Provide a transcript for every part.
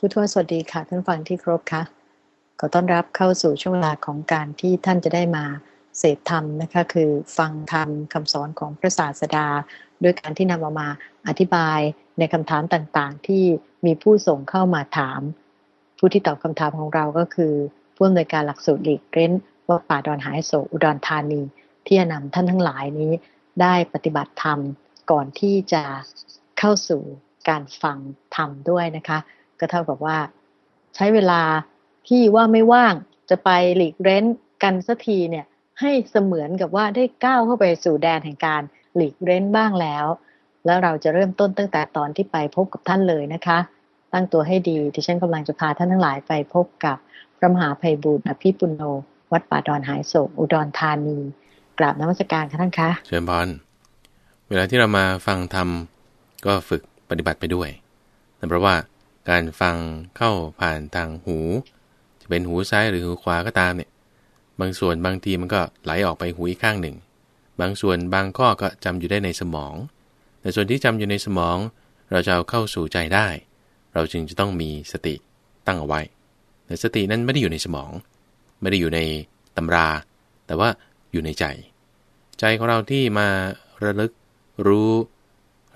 ผู้ทวสวัสดีค่ะ ท่านฟังที่ครบค่ะขอต้อนรับเข้าสู่ช่วงเวลาของการที่ท่านจะได้มาเสพธรรมนะคะคือฟังธรรมคำสอนของพระศาสดา ด้วยการที่นำเอามาอธิบายในคำถามต่างๆ ที่มีผู้ส่งเข้ามาถาม ผู้ที่ตอบคำถามของเราก็คือ ผู้อำนวยการหลักสูตรหลีกเร้นว่าป่าดอนหายโศอุดรธานี ที่จะนำท่านทั้งหลายนี้ ได้ปฏิบัติธรรมก่อนที่จะเข้าสู่การฟังธรรมด้วยนะคะ ก็เท่ากับว่า ใช้เวลาที่ว่าไม่ว่างจะไปหลีกเร้นกันสักทีเนี่ยให้เสมือนกับว่าได้ก้าวเข้าไปสู่แดนแห่งการหลีกเร้นบ้างแล้ว แล้วเราจะเริ่มต้นตั้งแต่ตอนที่ไปพบกับท่านเลยนะคะ ตั้งตัวให้ดีที่ฉันกำลังจะพาท่านทั้งหลายไปพบกับพระมหาภัยบุญอภิปุโน วัดป่าดอนหายโศกอุดรธานี กราบนมัสการค่ะท่านคะเชิญพรเวลาที่เรามาฟังธรรมก็ฝึกปฏิบัติไปด้วยแต่เพราะว่า การฟังเข้าผ่านทางหู จะเป็นหูซ้ายหรือหูขวาก็ตามเนี่ย บางส่วนบางทีมันก็ไหลออกไปหูอีกข้างหนึ่ง บางส่วนบางข้อก็จำอยู่ได้ในสมอง แต่ส่วนที่จำอยู่ในสมอง เราจะเอาเข้าสู่ใจได้ เราจึงจะต้องมีสติตั้งเอาไว้ แต่สตินั้นไม่ได้อยู่ในสมอง ไม่ได้อยู่ในตำรา แต่ว่าอยู่ในใจ ใจของเราที่มาระลึกรู้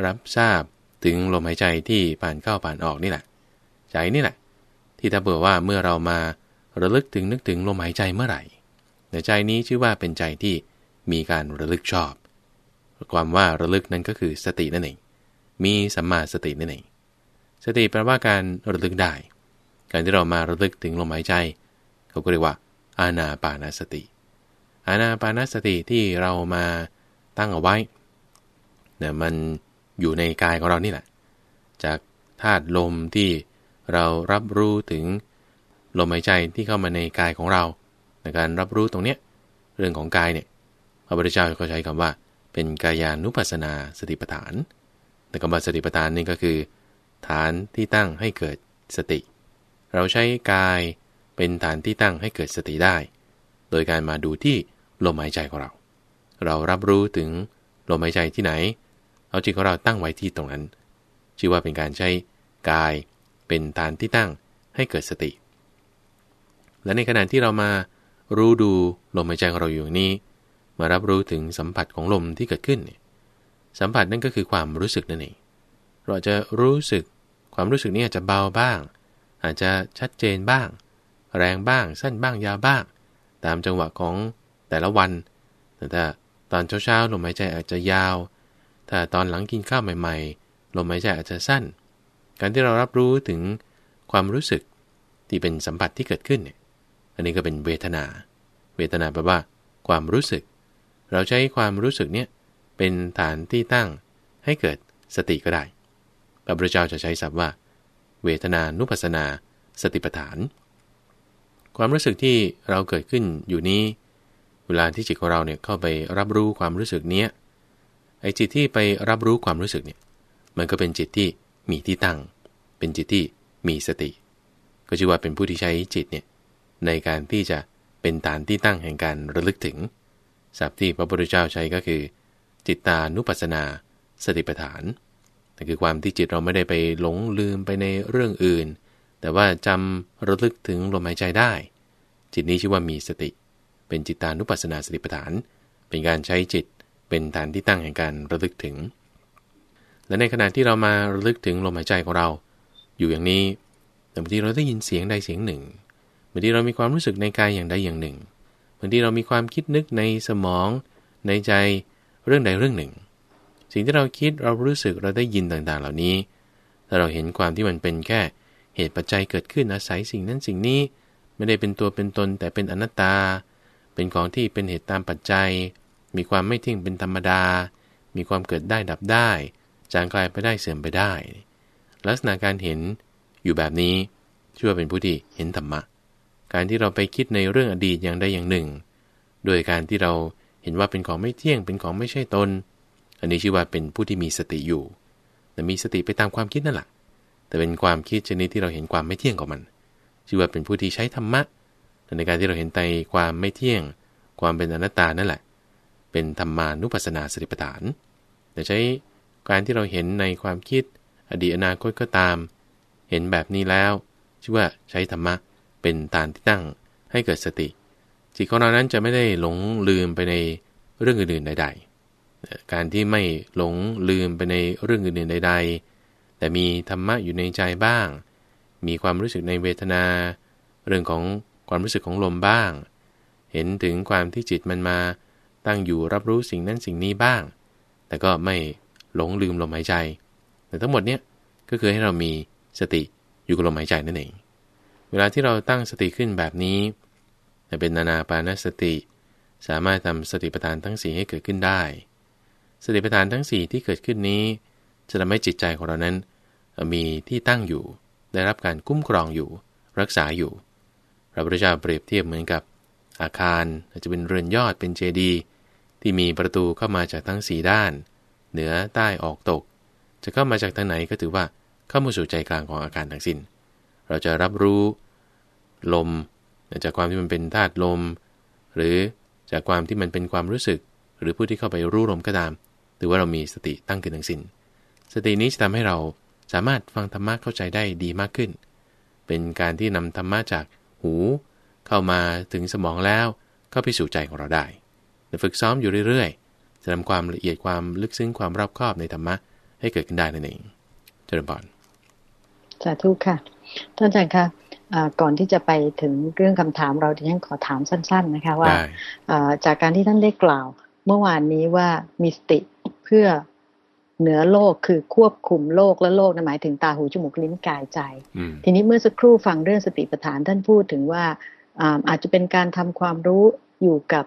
รับทราบถึงลมหายใจที่ผ่านเข้าผ่านออกนี่แหละ ใจนี่แหละ ที่ถ้าเบื่อว่าเมื่อเรามาระลึกถึงนึกถึงลมหายใจเมื่อไหร่ในใจนี้ชื่อว่าเป็นใจที่มีการระลึกชอบ ความว่าระลึกนั้นก็คือสตินั่นเอง มีสัมมาสตินั่นเอง สติแปลว่าการระลึกได้ การที่เรามาระลึกถึงลมหายใจ เขาก็เรียกว่า อาณาปานาสติ อาณาปานาสติที่เรามาตั้งเอาไว้เนี่ยมันอยู่ในกายของเรานี่แหละ จากธาตุลมที่ เรารับรู้ถึงลมหายใจที่เข้ามาในกายของเรา ในการรับรู้ตรงเนี้ยเรื่องของกายเนี่ยพระพุทธเจ้าก็ใช้คำว่า เป็นกายานุปัสสนาสติปัฏฐานแต่คำว่าสติปัฏฐานนี่ก็คือ ฐานที่ตั้งให้เกิดสติ เราใช้กายเป็นฐานที่ตั้งให้เกิดสติได้ โดยการมาดูที่ลมหายใจของเรา เรารับรู้ถึงลมหายใจที่ไหน เอาจิตของเราตั้งไว้ที่ตรงนั้น ชื่อว่าเป็นการใช้กาย เป็นฐานที่ตั้งให้เกิดสติ และในขณะที่เรามารู้ดูลมหายใจของเราอยู่นี้ มารับรู้ถึงสัมผัสของลมที่เกิดขึ้น สัมผัสนั่นก็คือความรู้สึกนั่นเอง เราจะรู้สึกความรู้สึกนี้อาจจะเบาบ้าง อาจจะชัดเจนบ้าง แรงบ้าง สั้นบ้างยาวบ้าง ตามจังหวะของแต่ละวัน แต่ถ้าตอนเช้าๆลมหายใจอาจจะยาว ถ้าตอนหลังกินข้าวใหม่ ๆ ลมหายใจอาจจะสั้น การที่เรารับรู้ถึงความรู้สึกที่เป็นสัมผัสที่เกิดขึ้นเนี่ยอันนี้ก็เป็นเวทนา เวทนาแปลว่า ความรู้สึก เราใช้ความรู้สึกเนี่ยเป็นฐานที่ตั้งให้เกิดสติก็ได้พระพุทธเจ้าจะใช้ศัพท์ว่า เวทนานุปัสนา สติปัฏฐาน ความรู้สึกที่เราเกิดขึ้นอยู่นี้ เวลาที่จิตของเราเนี่ยเข้าไปรับรู้ความรู้สึกเนี้ยไอ้จิตที่ไปรับรู้ความรู้สึกเนี่ย มันก็เป็นจิตที่ มีที่ตั้ง เป็นจิตที่มีสติ ก็ชื่อว่าเป็นผู้ที่ใช้จิตเนี่ยในการที่จะเป็นฐานที่ตั้งแห่งการระลึกถึงศัพท์ที่พระพุทธเจ้าใช้ก็คือ จิตตานุปัสสนา สติปัฏฐานนั่นคือความที่จิตเราไม่ได้ไปหลงลืมไปในเรื่องอื่น แต่ว่าจำระลึกถึงลมหายใจได้ จิตนี้ชื่อว่ามีสติ เป็นจิตตานุปัสสนาสติปัฏฐาน เป็นการใช้จิตเป็นฐานที่ตั้งแห่งการระลึกถึง และในขณะที่เรามาระลึกถึงลมหายใจของเรา อยู่อย่างนี้แต่บางทีเราได้ยินเสียงใดเสียงหนึ่งบางทีเรามีความรู้สึกในกายอย่างใดอย่างหนึ่งบางทีเรามีความคิดนึกในสมอง ในใจเรื่องใดเรื่องหนึ่ง สิ่งที่เราคิดเรารู้สึกเราได้ยินต่างๆ เหล่านี้ถ้าเราเห็นความที่มันเป็นแค่เหตุปัจจัยเกิดขึ้นอาศัยสิ่งนั้นสิ่งนี้ ไม่ได้เป็นตัวเป็นตนแต่เป็นอนัตตา เป็นของที่เป็นเหตุตามปัจจัย มีความไม่เที่ยงเป็นธรรมดา มีความเกิดได้ดับได้ จางกลายไปได้เสื่อมไปได้ ลักษณะการเห็นอยู่แบบนี้ชื่อว่าเป็นผู้ที่เห็นธรรมะ การที่เราไปคิดในเรื่องอดีตอย่างใดอย่างหนึ่ง โดยการที่เราเห็นว่าเป็นของไม่เที่ยงเป็นของไม่ใช่ตน อันนี้ชื่อว่าเป็นผู้ที่มีสติอยู่ แต่มีสติไปตามความคิดนั่นแหละแต่เป็นความคิดชนิดที่เราเห็นความไม่เที่ยงของมัน ชื่อว่าเป็นผู้ที่ใช้ธรรมะในการที่เราเห็นในความไม่เที่ยง ความเป็นอนัตตานั่นแหละ เป็นธรรมานุปัสสนาสติปัฏฐานแต่ใช้ การที่เราเห็นในความคิด อดีตอนาคตก็ตาม เห็นแบบนี้แล้ว ชื่อว่าใช้ธรรมะเป็นฐานที่ตั้งให้เกิดสติ จิตของเรานั้นจะไม่ได้หลงลืมไปในเรื่องอื่นๆใด ๆ การที่ไม่หลงลืมไปในเรื่องอื่นๆใด ๆ แต่มีธรรมะอยู่ในใจบ้าง มีความรู้สึกในเวทนา เรื่องของความรู้สึกของลมบ้าง เห็นถึงความที่จิตมันมาตั้งอยู่รับรู้สิ่งนั้นสิ่งนี้บ้าง แต่ก็ไม่ หลงลืมลมหายใจ แต่ทั้งหมดเนี้ยก็คือให้เรามีสติอยู่กับลมหายใจนั่นเอง เวลาที่เราตั้งสติขึ้นแบบนี้จะเป็นนานาปานสติ สามารถทำสติปัฏฐานทั้ง4ให้เกิดขึ้นได้ สติปัฏฐานทั้ง 4 ที่เกิดขึ้นนี้ จะทำให้จิตใจของเรานั้น มีที่ตั้งอยู่ ได้รับการคุ้มครองอยู่ รักษาอยู่พระพุทธเจ้าเปรียบเทียบเหมือนกับอาคารอาจจะเป็นเรือนยอดเป็นเจดีย์ที่มีประตูเข้ามาจากทั้ง 4 ด้าน เหนือใต้ออกตก จะเข้ามาจากทางไหนก็ถือว่าเข้ามาสู่ใจกลางของอาการทั้งสิน้น เราจะรับรู้ลมจากความที่มันเป็นธาตุลม หรือจากความที่มันเป็นความรู้สึก หรือผู้ที่เข้าไปรู้ลมก็ตามถือว่าเรามีสติตั้งขึ้นทั้งสิน้น สตินี้จะทำให้เราสามารถฟังธรรมะเข้าใจได้ดีมากขึ้น เป็นการที่นำธรรมะจากหู เข้ามาถึงสมองแล้วเข้าไปสู่ใจของเราได้ฝึกซ้อมอยู่เรื่อย จะนำความละเอียดความลึกซึ้งความรอบคอบในธรรมะให้เกิดขึ้นได้นั่นเองเจริญพรสาธุค่ะ ท่านอาจารย์คะก่อนที่จะไปถึงเรื่องคำถามเราดิฉันขอถามสั้น ๆ นะคะว่าจากการที่ท่านได้กล่าว เมื่อวานนี้ว่ามีสติเพื่อเหนือโลกคือควบคุมโลกและโลกนะหมายถึงตาหูจมูกลิ้นกายใจ ทีนี้เมื่อสักครู่ฟังเรื่องสติปัฏฐานท่านพูดถึงว่าอาจจะเป็นการทำความรู้อยู่กับ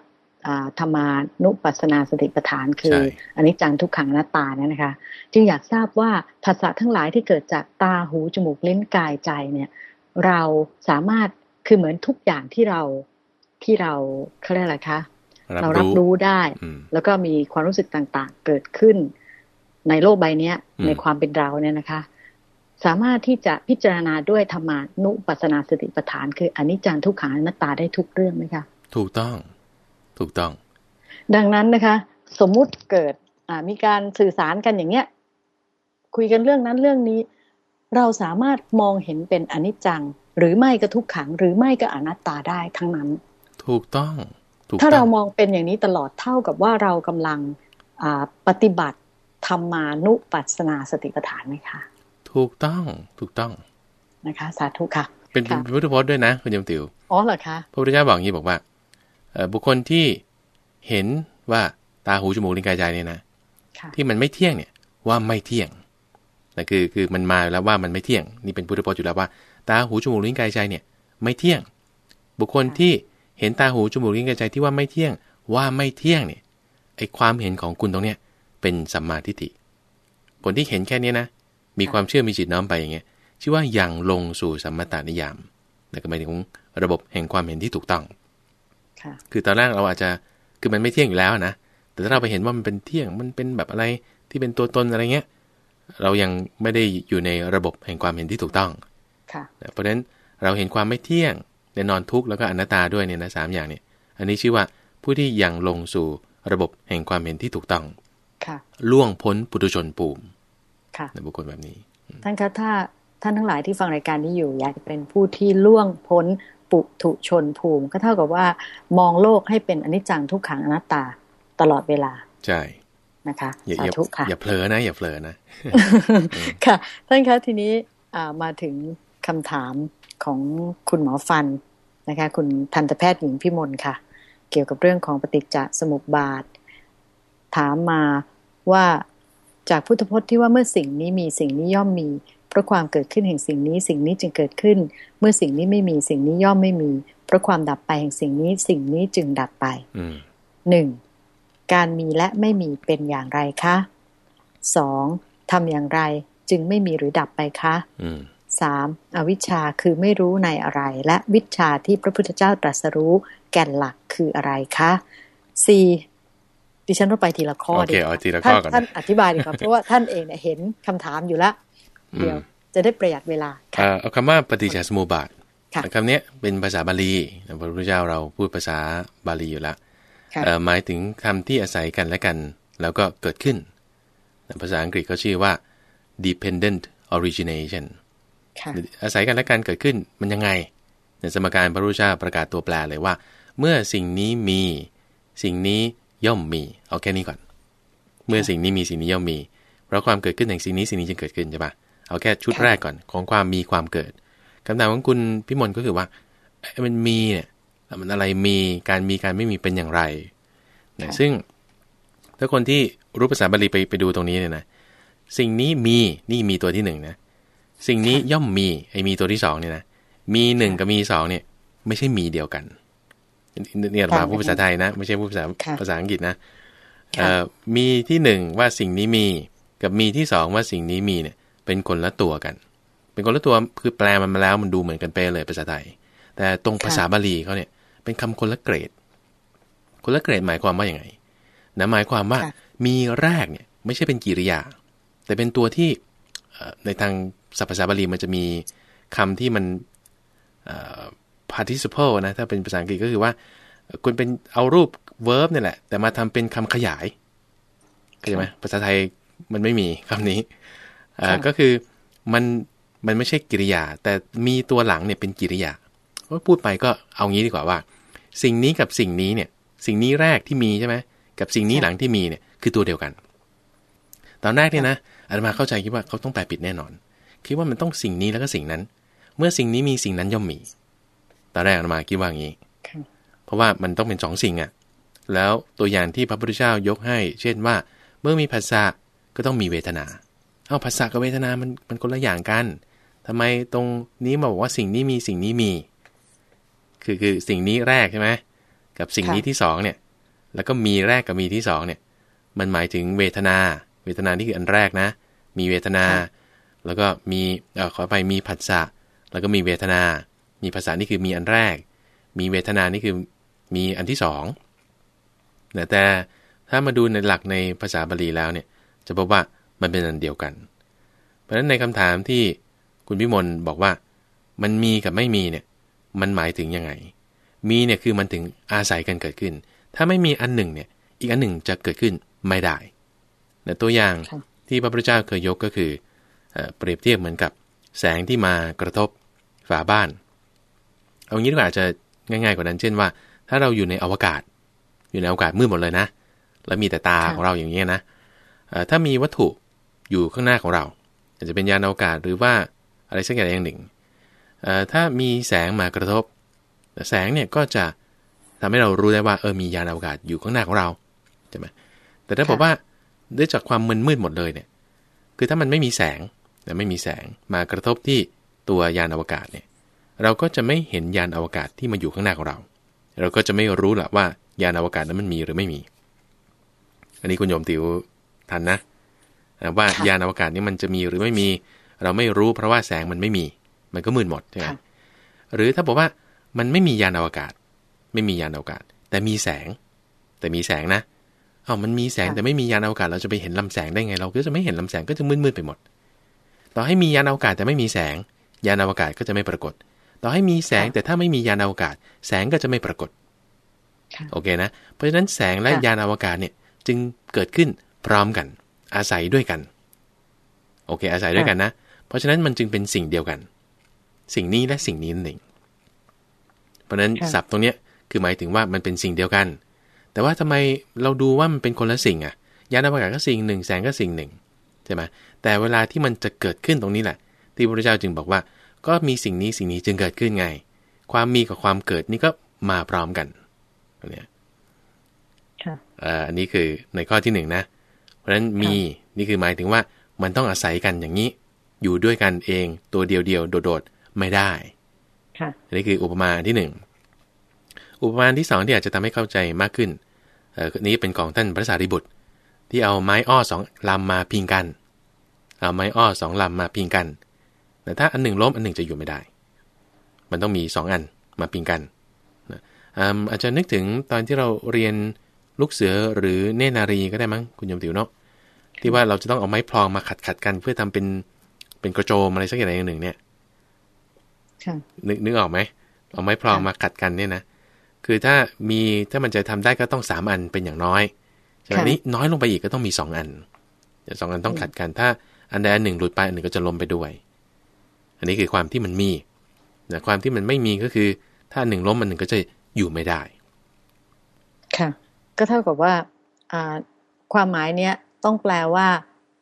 ธรรมานุปัสนาสติปัฏฐาน คืออันนี้จังทุกขังหน้าตาเนี่ยนะคะ จึงอยากทราบว่าภาษาทั้งหลายที่เกิดจากตาหูจมูกลิ้นกายใจเนี่ย เราสามารถคือเหมือนทุกอย่างที่เราที่เราเขาเรียกอะไรคะเรารับรู้ได้ แล้วก็มีความรู้สึกต่างๆ เกิดขึ้น ในโลกใบนี้ในความเป็นเราเนี่ยนะคะ สามารถที่จะพิจารณาด้วยธรรมานุปัสนาสติปัฏฐาน คืออนิจจังทุกขังอนัตตาได้ทุกเรื่องไหมคะ ถูกต้อง ถูกต้อง ดังนั้นนะคะ สมมุติเกิดมีการสื่อสารกันอย่างเนี้ย คุยกันเรื่องนั้นเรื่องนี้ เราสามารถมองเห็นเป็นอนิจจัง หรือไม่ก็ทุกขัง หรือไม่ก็อนัตตาได้ทั้งนั้น ถูกต้องถ้าเรามองเป็นอย่างนี้ตลอดเท่ากับว่าเรากำลังปฏิบัติธรรมานุปัสนาสติปัฏฐานไหมคะ ถูกต้องถูกต้องนะคะ สาธุค่ะ เป็นพุทธพจน์ด้วยนะคุณยมติวอ๋อเหรอคะพระพุทธเจ้าบอกอย่างนี้บอกว่า บุคคลที่เห็นว่าตาหูจมูกลิ้นกายใจเนี่ยนะที่มันไม่เที่ยงเนี่ยว่าไม่เที่ยงนะคือคือมันมาแล้วว่ามันไม่เที่ยง นี่เป็นพุทธพจน์อยู่แล้วว่า ตาหูจมูกลิ้นกายใจเนี่ย ไม่เที่ยง บุคคลที่เห็นตาหูจมูกลิ้นกายใจที่ว่าไม่เที่ยง ว่าไม่เที่ยงเนี่ยไอความเห็นของคุณตรงเนี้ยเป็นสัมมาทิฏฐิคนที่เห็นแค่นี้นะ มีความเชื่อมีจิตน้อมไปอย่างเงี้ยชื่อว่ายังลงสู่สัมมาตานิยามนั่นก็หมายถึงระบบแห่งความเห็นที่ถูกต้อง คือตอนแรกเราอาจจะคือมันไม่เที่ยงอยู่แล้วนะแต่ถ้าเราไปเห็นว่ามันเป็นเที่ยงมันเป็นแบบอะไรที่เป็นตัวตนอะไรเงี้ยเรายังไม่ได้อยู่ในระบบแห่งความเห็นที่ถูกต้องค่ะเพราะฉะนั้นเราเห็นความไม่เที่ยงแน่นอนทุกข์แล้วก็อนัตตาด้วยเนี่ยนะสามอย่างเนี่ย อันนี้ชื่อว่าผู้ที่ยังลงสู่ระบบแห่งความเห็นที่ถูกต้องค่ะล่วงพ้นปุถุชนปูมค่ะในบุคคลแบบนี้ ท่านคะถ้าท่านทั้งหลายที่ฟังรายการนี้อยู่ อยากจะเป็นผู้ที่ล่วงพ้น ปุถุชนภูมิ ก็เท่ากับว่ามองโลกให้เป็นอนิจจังทุกขังอนัตตาตลอดเวลา ใช่นะคะสาธุค่ะอย่าเผลอนะ อย่าเผลอนะค่ะท่านคะทีนี้มาถึงคำถามของคุณหมอฟันนะคะ คุณทันตแพทย์หญิงพิมลค่ะ เกี่ยวกับเรื่องของปฏิจจสมุปบาท ถามมาว่าจากพุทธพจน์ที่ว่าเมื่อสิ่งนี้มีสิ่งนี้ย่อมมี เพราะความเกิดขึ้นแห่งสิ่งนี้ สิ่งนี้จึงเกิดขึ้น เมื่อสิ่งนี้ไม่มีสิ่งนี้ย่อมไม่มี เพราะความดับไปแห่งสิ่งนี้ สิ่งนี้จึงดับไปหนึ่งการมีและไม่มีเป็นอย่างไรคะสองทำอย่างไรจึงไม่มีหรือดับไปคะสามอวิชชาคือไม่รู้ในอะไร และวิชาที่พระพุทธเจ้าตรัสรู้แก่นหลักคืออะไรคะสี่ดิฉันต้องไปทีละข้อดีท่านท่านอธิบายดีกว่าเพราะว่าท่านเองเห็นคำถามอยู่แล้ว เดียว จะได้ประหยัดเวลาเอาคำว่าปฏิจจสมุปบาทคำนี้เป็นภาษาบาลีพระพุทธเจ้าเราพูดภาษาบาลีอยู่แล้วหมายถึงคำที่อาศัยกันและกัน แล้วก็เกิดขึ้น ภาษาอังกฤษเขาชื่อว่า dependent origination อาศัยกันและกันเกิดขึ้นมันยังไงในสมการพระรูชาประกาศตัวแปรเลยว่า เมื่อสิ่งนี้มี สิ่งนี้ย่อมมี เอาแค่นี้ก่อน เมื่อสิ่งนี้มีสิ่งนี้ย่อมมี เพราะความเกิดขึ้นแห่งสิ่งนี้สิ่งนี้จึงเกิดขึ้นใช่ปะ เอาแค่ชุดแรกก่อนของความมีความเกิดคำถามของคุณพิมลก็คือว่ามันมีเนี่ยมันอะไรมีการมีการไม่มีเป็นอย่างไรนะซึ่งถ้าคนที่รู้ภาษาบาลีไปไปดูตรงนี้เนี่ยนะสิ่งนี้มีนี่มีตัวที่หนึ่งนะสิ่งนี้ย่อมมีไอ้มีตัวที่สองเนี่ยนะมีหนึ่งกับมีสองเนี่ย ไม่ใช่มีเดียวกันเนี่ยมาพูดภาษาไทยนะ ไม่ใช่พูดภาษาภาษาอังกฤษนะมีที่หนึ่งว่าสิ่งนี้มี กับมีที่สองว่าสิ่งนี้มีเนี่ย เป็นคนละตัวกัน เป็นคนละตัวคือแปลมันมาแล้วมันดูเหมือนกันเป๊ะเลยภาษาไทย แต่ตรงภาษาบาลีเขาเนี่ยเป็นคำคนละเกรด คนละเกรดหมายความว่าอย่างไงนะหมายความว่ามีแรกเนี่ยไม่ใช่เป็นกิริยา แต่เป็นตัวที่ในทางศัพท์ภาษาบาลีมันจะมีคำที่มัน participle นะถ้าเป็นภาษาอังกฤษก็คือว่าคุณเป็นเอารูป verb นี่แหละ แต่มาทำเป็นคำขยายเข้าใจไหมภาษาไทยมันไม่มีคำนี้ ก็คือมันมันไม่ใช่กิริยา แต่มีตัวหลังเนี่ยเป็นกิริยาว่าพูดไปก็เอางี้ดีกว่าว่า สิ่งนี้กับสิ่งนี้เนี่ย สิ่งนี้แรกที่มีใช่ไหมกับสิ่งนี้หลังที่มีเนี่ยคือตัวเดียวกัน ตอนแรกเนี่ยนะอาตมาเข้าใจคิดว่าเขาต้องแปลผิดแน่นอน คิดว่ามันต้องสิ่งนี้แล้วก็สิ่งนั้น เมื่อสิ่งนี้มีสิ่งนั้นย่อมมี ตอนแรกอาตมาคิดว่างี้เพราะว่ามันต้องเป็นสองสิ่งอะแล้วตัวอย่างที่พระพุทธเจ้ายกให้ เช่นว่า เมื่อมีภาษาก็ต้องมีเวทนา เอาภาษากับเวทนา มันมันคนละอย่างกันทำไมตรงนี้มาบอกว่าสิ่งนี้มีสิ่งนี้มี คือคือสิ่งนี้แรกใช่ไหมกับสิ่งนี้ที่สองเนี่ย แล้วก็มีแรกกับมีที่สองเนี่ย มันหมายถึงเวทนา เวทนานี่คืออันแรกนะ มีเวทนา แล้วก็มีเออขอไปมีผัสสะ แล้วก็มีเวทนา มีภาษานี่คือมีอันแรก มีเวทนานี่คือมีอันที่สองแต่ถ้ามาดูในหลักในภาษาบาลีแล้วเนี่ย จะพบว่า มันเป็นอันเดียวกัน เพราะฉะนั้นในคำถามที่คุณพิมลบอกว่า มันมีกับไม่มีเนี่ยมันหมายถึงยังไง มีเนี่ยคือมันถึงอาศัยกันเกิดขึ้น ถ้าไม่มีอันหนึ่งเนี่ยอีกอันหนึ่งจะเกิดขึ้นไม่ได้แต่ตัวอย่างที่พระพุทธเจ้าเคยยกก็คือเปรียบเทียบเหมือนกับแสงที่มากระทบฝาบ้าน เอางี้ดีกว่าอาจจะง่ายๆกว่านั้น เช่นว่า ถ้าเราอยู่ในอวกาศ อยู่ในอวกาศมืดหมดเลยนะ แล้วมีแต่ตาของเราอย่างนี้นะถ้ามีวัตถุ อยู่ข้างหน้าของเรา อาจจะเป็นยานอวกาศหรือว่าอะไรสักอย่างอย่างหนึ่ง ถ้ามีแสงมากระทบ แสงเนี่ยก็จะทำให้เรารู้ได้ว่าเออมียานอวกาศอยู่ข้างหน้าของเราใช่ไหมแต่ถ้าบอกว่าด้วยจากความมึนมืดหมดเลยเนี่ย คือถ้ามันไม่มีแสงไม่มีแสงมากระทบที่ตัวยานอวกาศเนี่ย เราก็จะไม่เห็นยานอวกาศที่มาอยู่ข้างหน้าของเรา เราก็จะไม่รู้ละว่ายานอวกาศนั้นมันมีหรือไม่มี อันนี้คุณโยมติวทันนะ ว่ายานอวกาศนี้มันจะมีหรือไม่มี เราไม่รู้เพราะว่าแสงมันไม่มี มันก็มืดหมดใช่ไหมหรือถ้าบอกว่ามันไม่มียานอวกาศ ไม่มียานอวกาศ แต่มีแสง แต่มีแสงนะเอ้ามันมีแสงแต่ไม่มียานอวกาศ เราจะไปเห็นลำแสงได้ไง เราก็จะไม่เห็นลำแสงก็จะมืดๆไปหมด ต่อให้มียานอวกาศแต่ไม่มีแสง ยานอวกาศก็จะไม่ปรากฏ ต่อให้มีแสงแต่ถ้าไม่มียานอวกาศ แสงก็จะไม่ปรากฏโอเคนะ เพราะฉะนั้นแสงและยานอวกาศเนี่ยจึงเกิดขึ้นพร้อมกัน อาศัยด้วยกัน โอเค อาศัยด้วยกันนะ เพราะฉะนั้นมันจึงเป็นสิ่งเดียวกัน สิ่งนี้และสิ่งนี้นั่นเองเพราะฉะนั้นศัพท์ตรงเนี้ยคือหมายถึงว่ามันเป็นสิ่งเดียวกัน แต่ว่าทำไมเราดูว่ามันเป็นคนละสิ่งอะยานอวกาศก็สิ่งหนึ่งแสงก็สิ่งหนึ่งใช่ไหมแต่เวลาที่มันจะเกิดขึ้นตรงนี้แหละ ที่พระพุทธเจ้าจึงบอกว่า ก็มีสิ่งนี้สิ่งนี้จึงเกิดขึ้นไง ความมีกับความเกิดนี่ก็มาพร้อมกันอันนี้อันนี้คือในข้อที่หนึ่งนะ เพราะฉะนั้นมีนี่คือหมายถึงว่ามันต้องอาศัยกันอย่างนี้ อยู่ด้วยกันเองตัวเดียวเดียวโดดๆไม่ได้อันนี้คืออุปมาที่หนึ่งอุปมาที่สองที่อาจจะทำให้เข้าใจมากขึ้นเอ่อนี้เป็นของท่านพระสารีบุตร ที่เอาไม้อ้อสองลำมาพิงกัน เอาไม้อ้อสองลำมาพิงกัน แต่ถ้าอันหนึ่งล้มอันหนึ่งจะอยู่ไม่ได้ มันต้องมีสองอันมาพิงกันอาจจะนึกถึงตอนที่เราเรียน ลูกเสือหรือเนนารีก็ได้มั้งคุณยมติวเนาะที่ว่าเราจะต้องเอาไม้พลองมาขัดขัดกันเพื่อทำเป็นเป็นกระโจมอะไรสักอย่างหนึ่งเนี่ยนึกนึกออกไหมเอาไม้พลองมาขัดกันเนี่ยนะคือถ้ามีถ้ามันจะทำได้ก็ต้องสามอันเป็นอย่างน้อยจากนี้น้อยลงไปอีกก็ต้องมีสองอันสองอันต้องขัดกัน ถ้าอันใดอันหนึ่งหลุดไปอันหนึ่งก็จะล้มไปด้วย อันนี้คือความที่มันมีนะความที่มันไม่มีก็คือ ถ้าหนึ่งล้มมันหนึ่งก็จะอยู่ไม่ได้ ค่ะ ก็เท่ากับว่าความหมายเนี้ยต้องแปลว่า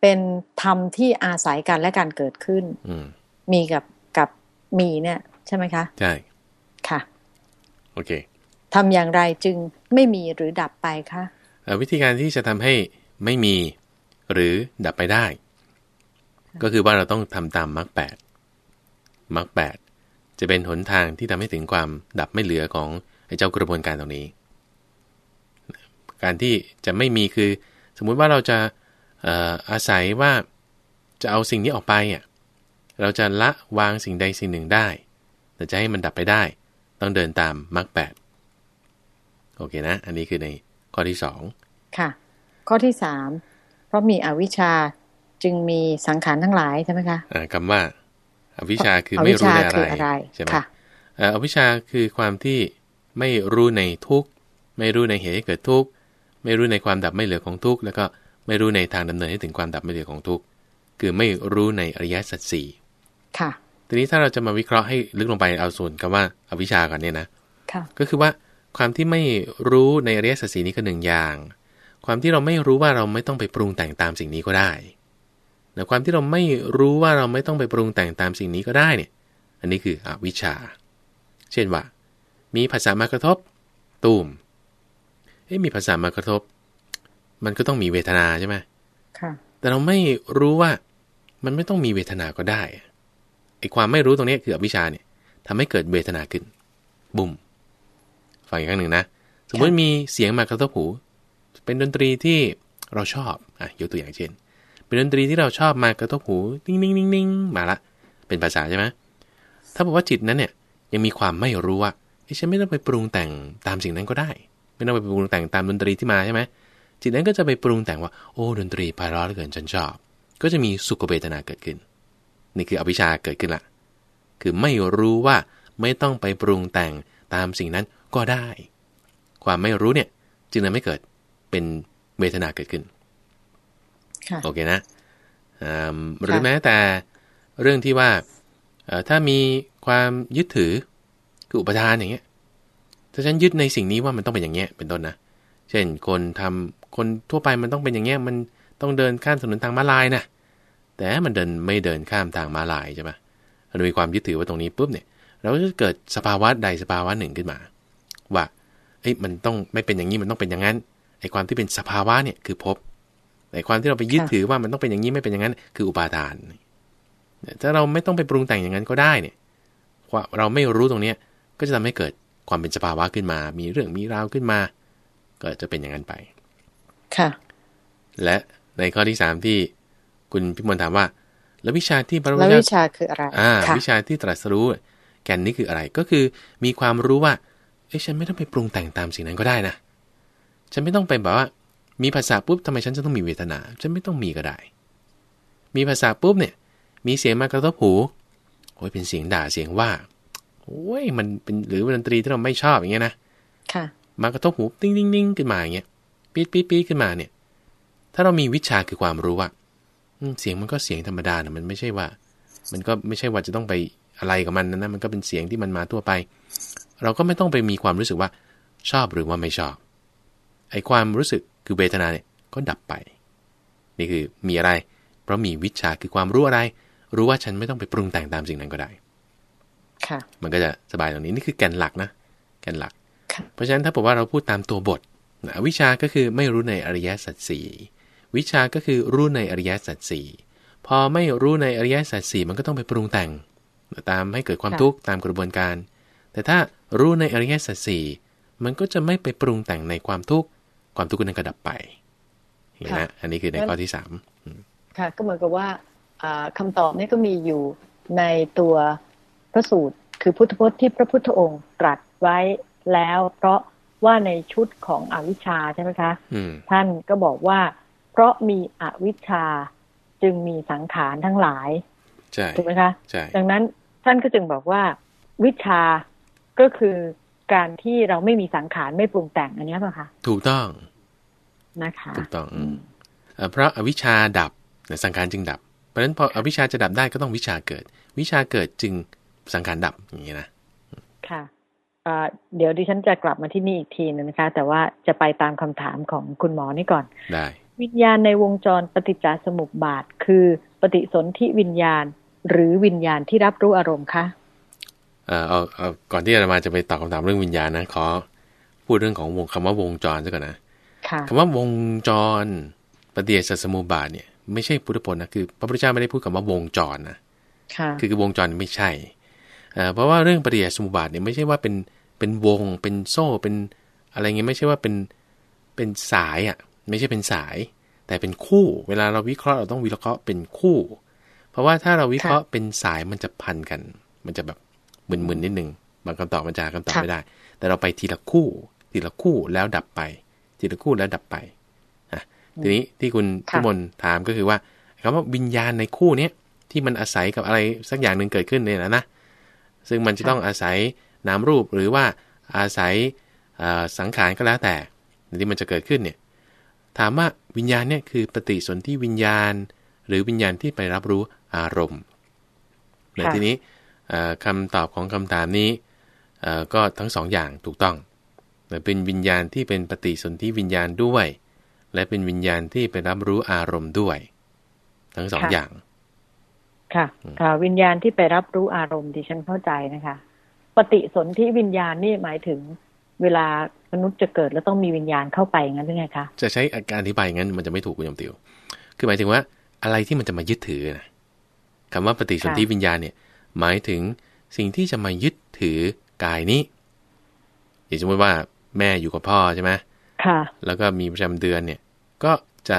เป็นธรรมที่อาศัยกันและการเกิดขึ้นอืมีกับกับมีเนี่ย ใช่ไหมคะ ใช่ ค่ะ โอเคทำอย่างไรจึงไม่มีหรือดับไปคะวิธีการที่จะทำให้ไม่มีหรือดับไปได้ ก็คือว่าเราต้องทำตามมรรคแปดมรรคแปดจะเป็นหนทางที่ทำให้ถึงความดับไม่เหลือของไอ้เจ้ากระบวนการตรงนี้ การที่จะไม่มีคือ สมมุติว่าเราจะอาศัยว่าจะเอาสิ่งนี้ออกไปอะเราจะละวางสิ่งใดสิ่งหนึ่งได้ แต่จะให้มันดับไปได้ ต้องเดินตามมรรคแปดโอเคนะ อันนี้คือในข้อที่สองค่ะ ข้อที่สามเพราะมีอวิชชาจึงมีสังขารทั้งหลายใช่ไหมคะคำว่า อวิชชาคือไม่รู้ในอะไรใช่ไหมอวิชชาคือความที่ไม่รู้ในทุกไม่รู้ในเหตุให้เกิดทุก ไม่รู้ในความดับไม่เหลือของทุกแล้วก็ไม่รู้ในทางดำเนินให้ถึงความดับไม่เหลือของทุกคือไม่รู้ในอริยสัจสี่ค่ะ ทีนี้ถ้าเราจะมาวิเคราะห์ให้ลึกลงไปเอาส่วนคำว่าอวิชชาก่อนเนี่ยนะค่ะก็คือว่าความที่ไม่รู้ในอริยสัจสีนี้ก็หนึ่งอย่าง ความที่เราไม่รู้ว่าเราไม่ต้องไปปรุงแต่งตามสิ่งนี้ก็ได้แต่ความที่เราไม่รู้ว่าเราไม่ต้องไปปรุงแต่งตามสิ่งนี้ก็ได้เนี่ย อันนี้คืออวิชชา เช่นว่า มีภาษามากระทบ ตูม เอ๊ะมีภาษามากระทบ มันก็ต้องมีเวทนาใช่ไหมค่ะแต่เราไม่รู้ว่ามันไม่ต้องมีเวทนาก็ได้ไอ้ความไม่รู้ตรงนี้คืออวิชชาเนี่ยทำให้เกิดเวทนาขึ้น บุ่มฟังอีกครั้งหนึ่งนะสมมติมีเสียงมากระทบหู เป็นดนตรีที่เราชอบอะยกตัวอย่างเช่น เป็นดนตรีที่เราชอบมากระทบหูนิ่งนิ่งนิ่งนิ่งมาละ เป็นภาษาใช่ไหมถ้าบอกว่าจิตนั้นเนี่ย ยังมีความไม่รู้ว่าฉันไม่ต้องไปปรุงแต่งตามสิ่งนั้นก็ได้ ไม่ต้องไปปรุงแต่งตามดนตรีที่มาใช่ไหมจิตนั้นก็จะไปปรุงแต่งว่าโอ้ดนตรีไพเราะเหลือเกินฉันชอบ ก็จะมีสุขเวทนาเกิดขึ้น นี่คืออภิชาเกิดขึ้นละคือไม่รู้ว่าไม่ต้องไปปรุงแต่งตามสิ่งนั้นก็ได้ ความไม่รู้เนี่ยจึงทำให้เกิดเป็นเวทนาเกิดขึ้นโอเคนะหรือแม้แต่เรื่องที่ว่าถ้ามีความยึดถือคืออุปทานอย่างเงี้ย ถ้าฉันยึดในสิ่งนี้ว่ามันต้องเป็นอย่างเงี้ยเป็นต้นนะ เช่นคนทำคนทั่วไปมันต้องเป็นอย่างเงี้ยมันต้องเดินข้ามถนนทางม้าลายนะแต่มันเดินไม่เดินข้ามทางม้าลายใช่ไหมเรามีความยึดถือว่าตรงนี้ปุ๊บเนี่ย เราจะเกิดสภาวะใดสภาวะหนึ่งขึ้นมา ว่าเอ้ยมันต้องไม่เป็นอย่างนี้มันต้องเป็นอย่างนั้นไอ้ความที่เป็นสภาวะเนี่ยคือพบไอ้ความที่เราไปยึดถือว่ามันต้องเป็นอย่างนี้ไม่เป็นอย่างนั้น คืออุปาทานถ้าเราไม่ต้องไปปรุงแต่งอย่างนั้นก็ได้เนี่ยว่าเราไม่รู้ตรงเนี้ยก็จะทำให้เกิด ความเป็นสภาวะขึ้นมา มีเรื่องมีราวขึ้นมา ก็จะเป็นอย่างนั้นไป ค่ะ และในข้อที่สามที่คุณพิมลถามว่า แล้ววิชาที่พระพุทธเจ้าวิชาคืออะไรอ่าวิชาที่ตรัสรู้ แก่นนี้คืออะไร ก็คือมีความรู้ว่า เอ้ฉันไม่ต้องไปปรุงแต่งตามสิ่งนั้นก็ได้นะ ฉันไม่ต้องไปแบบว่า มีภาษาปุ๊บทำไมฉันจะต้องมีเวทนา ฉันไม่ต้องมีก็ได้ มีภาษาปุ๊บเนี่ย มีเสียงมากระทบหูโอ้ยเป็นเสียงด่าเสียงว่า โอ้ยมันเป็นหรือดนตรีที่เราไม่ชอบอย่างเงี้ยนะค่ะ มากระทบหูติ้งติ้งติ้งขึ้นมาอย่างเงี้ยปี๊ดปี๊ดปี๊ดขึ้นมาเนี่ย ถ้าเรามีวิชาคือความรู้ว่าเสียงมันก็เสียงธรรมดานะมันไม่ใช่ว่า มันก็ไม่ใช่ว่าจะต้องไปอะไรกับมันนะนะมันก็เป็นเสียงที่มันมาทั่วไป เราก็ไม่ต้องไปมีความรู้สึกว่า ชอบหรือว่าไม่ชอบไอ้ความรู้สึกคือเวทนาเนี่ยก็ดับไป นี่คือมีอะไร เพราะมีวิชาคือความรู้อะไร รู้ว่าฉันไม่ต้องไปปรุงแต่งตามสิ่งนั้นก็ได้ค่ะ มันก็จะสบายตรงนี้นี่คือแกนหลักนะ แกนหลัก เพราะฉะนั้นถ้าบอกว่าเราพูดตามตัวบทวิชาก็คือไม่รู้ในอริยสัจสี่วิชาก็คือรู้ในอริยสัจสี่พอไม่รู้ในอริยสัจสี่มันก็ต้องไปปรุงแต่ง ตามให้เกิดความทุกข์ตามกระบวนการ แต่ถ้ารู้ในอริยสัจสี่มันก็จะไม่ไปปรุงแต่งในความทุกข์ความทุกข์นั้นก็ดับไปเห็นไหมอันนี้คือในข้อที่สามค่ะ ก็เหมือนกับว่าคำตอบนี้ก็มีอยู่ในตัวพระสูตร คือพุทธพจน์ที่พระพุทธองค์ตรัสไว้แล้ว เพราะว่าในชุดของอวิชชาใช่ไหมคะท่านก็บอกว่า เพราะมีอวิชชาจึงมีสังขารทั้งหลายถูกไหมคะดังนั้นท่านก็จึงบอกว่า วิชาก็คือการที่เราไม่มีสังขารไม่ปรุงแต่งอันนี้ป่ะคะถูกต้องนะคะถูกต้องเพราะอวิชชาดับสังขารจึงดับ เพราะฉะนั้นพออวิชชาจะดับได้ก็ต้องวิชาเกิด วิชาเกิดจึง สังขารดับอย่างนี้นะ ค่ะเดี๋ยวดิฉันจะกลับมาที่นี่อีกทีนึงนะคะ แต่ว่าจะไปตามคำถามของคุณหมอนี่ก่อน ได้ วิญญาณในวงจรปฏิจจสมุปบาท คือปฏิสนธิวิญญาณ หรือวิญญาณที่รับรู้อารมณ์คะเออเอาเอาก่อนที่จะมาจะไปตอบคำถามเรื่องวิญญาณนะขอพูดเรื่องของวงคำว่าวงจรซะก่อนนะคำว่าวงจรปฏิจจสมุปบาทเนี่ยไม่ใช่พุทธพจน์นะคือพระพุทธเจ้าไม่ได้พูดคำว่าวงจรนะคือคือวงจรไม่ใช่ เพราะว่าเรื่องปฏิจจสมุปบาทเนี่ยไม่ใช่ว่าเป็นเป็นวง เป็นโซ่เป็นอะไรเงี้ยไม่ใช่ว่าเป็นเป็นสายอะไม่ใช่เป็นสาย แต่เป็นคู่ เวลาเราวิเคราะห์เราต้องวิเคราะห์เป็นคู่ เพราะว่าถ้าเราวิเคราะห์เป็นสายมันจะพันกัน มันจะแบบมึนๆนิดนึงบางคำตอบมันจะคำตอบไม่ได้ แต่เราไปทีละคู่ ทีละคู่แล้วดับไป ทีละคู่แล้วดับไปทีนี้ที่คุณพิมลถามก็คือว่าคำว่าวิญญาณในคู่เนี้ยที่มันอาศัยกับอะไรสักอย่างหนึ่งเกิดขึ้นเนี่ยนะนะ ซึ่งมันจะต้องอาศัยนามรูปหรือว่าอาศัยสังขารก็แล้วแต่ที่มันจะเกิดขึ้นเนี่ยถามว่าวิญญาณเนี่ยคือปฏิสนธิวิญญาณ หรือวิญญาณที่ไปรับรู้อารมณ์ในทีนี้คำตอบของคำถามนี้ก็ทั้งสองอย่างถูกต้องเป็นวิญญาณที่เป็นปฏิสนธิวิญญาณด้วย และเป็นวิญญาณที่ไปรับรู้อารมณ์ด้วย ทั้งสองอย่าง ค่ะ ค่ะ วิญญาณที่ไปรับรู้อารมณ์ที่ฉันเข้าใจนะคะ ปฏิสนธิวิญญาณนี่หมายถึงเวลามนุษย์จะเกิดแล้วต้องมีวิญญาณเข้าไปงั้นหรือไงคะ จะใช้อาการอธิบายงั้นมันจะไม่ถูกคุณยมติว คือหมายถึงว่าอะไรที่มันจะมายึดถือนะคำว่าปฏิสนธิวิญญาณเนี่ย หมายถึงสิ่งที่จะมายึดถือกายนี้ อย่างสมมติว่าแม่อยู่กับพ่อใช่ไหมค่ะ แล้วก็มีประจำเดือนเนี่ย ก็จะ